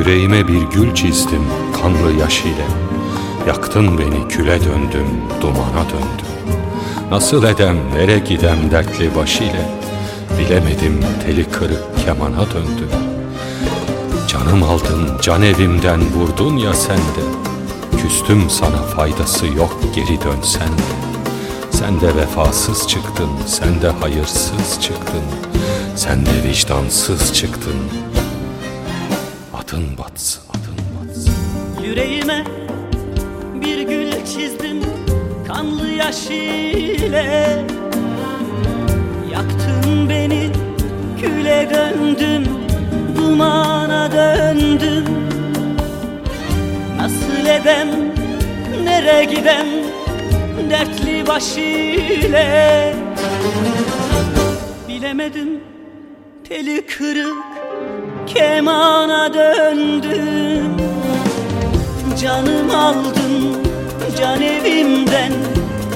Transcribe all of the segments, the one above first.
Yüreğime bir gül çizdim kanlı yaş ile Yaktın beni küle döndüm, dumana döndüm. Nasıl edem, nere gidem dertli baş ile Bilemedim teli kırık kemana döndüm. Canım aldın, can evimden vurdun ya sen de. Küstüm sana faydası yok geri dönsen de. Sen de vefasız çıktın, sen de hayırsız çıktın. Sen de vicdansız çıktın Adın batsın, adın batsın. Yüreğime bir gül çizdim kanlı yaş ile. Yaktın beni küle döndüm dumana döndüm. Nasıl edem nere gidem dertli baş ile. Bilemedim teli kırık kemana döndüm. Canım aldın can evimden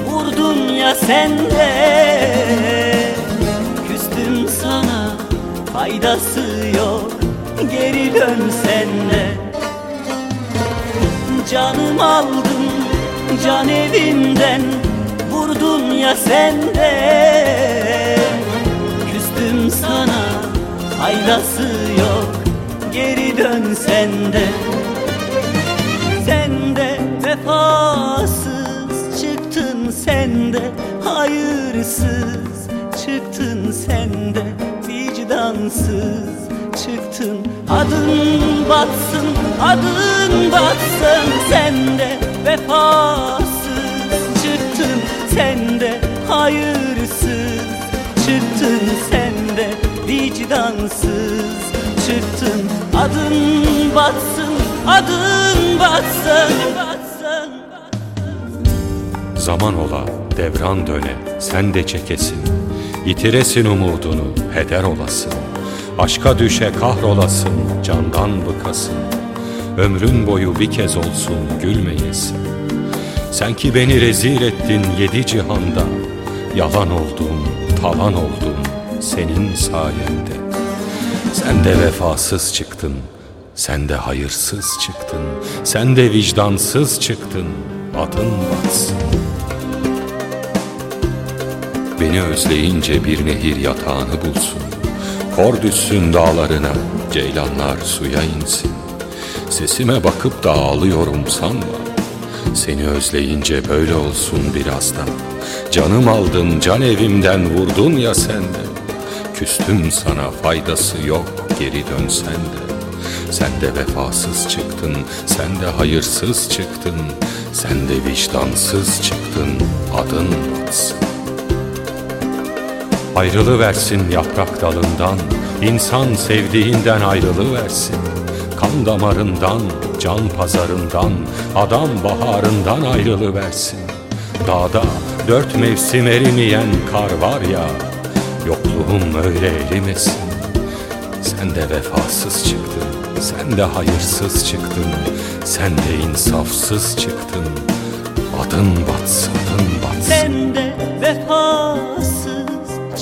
Vurdun ya sen de. Küstüm sana faydası yok Geri dön sen de. Canım aldın can evimden Vurdun ya sen de. Küstüm sana faydası yok Geri dön sen de. Sen de vefasız çıktın sen de. Hayırsız çıktın sen de. Vicdansız çıktın. Adın batsın adın batsın sen de. Vefasız çıktın adın batsın adın batsın batsın Zaman ola, devran döne, sen de çekesin. Yitiresin umudunu, heder olasın. Aşka düşe kahrolasın, candan bıkasın. Ömrün boyu bir kez olsun gülmeyesin. Sen ki beni rezil ettin yedi cihanda. Yalan oldum, talan oldum senin sayende Sen de vefasız çıktın, sen de hayırsız çıktın, sen de vicdansız çıktın, adın batsın. Beni özleyince bir nehir yatağını bulsun, kor düşsün dağlarına, ceylanlar suya insin. Sesime bakıp da ağlıyorum sanma, seni özleyince böyle olsun biraz da. Canım aldın, can evimden vurdun ya sen de. Küstüm sana faydası yok, geri dönsen de. Sen de vefasız çıktın, sen de hayırsız çıktın, sen de vicdansız çıktın, adın batsın. Ayrılı versin yaprak dalından, insan sevdiğinden ayrılı versin. Kan damarından, can pazarından, adam baharından ayrılı versin. Dağda dört mevsim erimeyen kar var ya, yokluğum öyle erimesin. Sen de vefasız çıktın, sen de hayırsız çıktın, sen de insafsız çıktın. Adın batsın, adın batsın. Sen de vefasız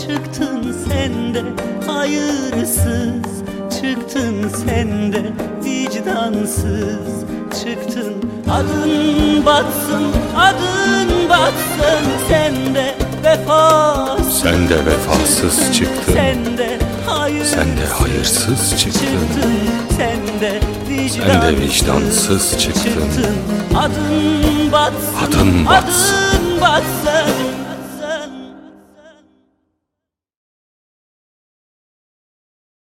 çıktın sen de hayırsız çıktın sen de vicdansız çıktın Adın batsın adın batsın sen de vefasız Sen de vefasız çıktın, Sen de hayırsız, sen de hayırsız çıktın. çıktın Sen de vicdansız, Sen de vicdansız çıktın. Adın batsın Adın batsın. Adın batsın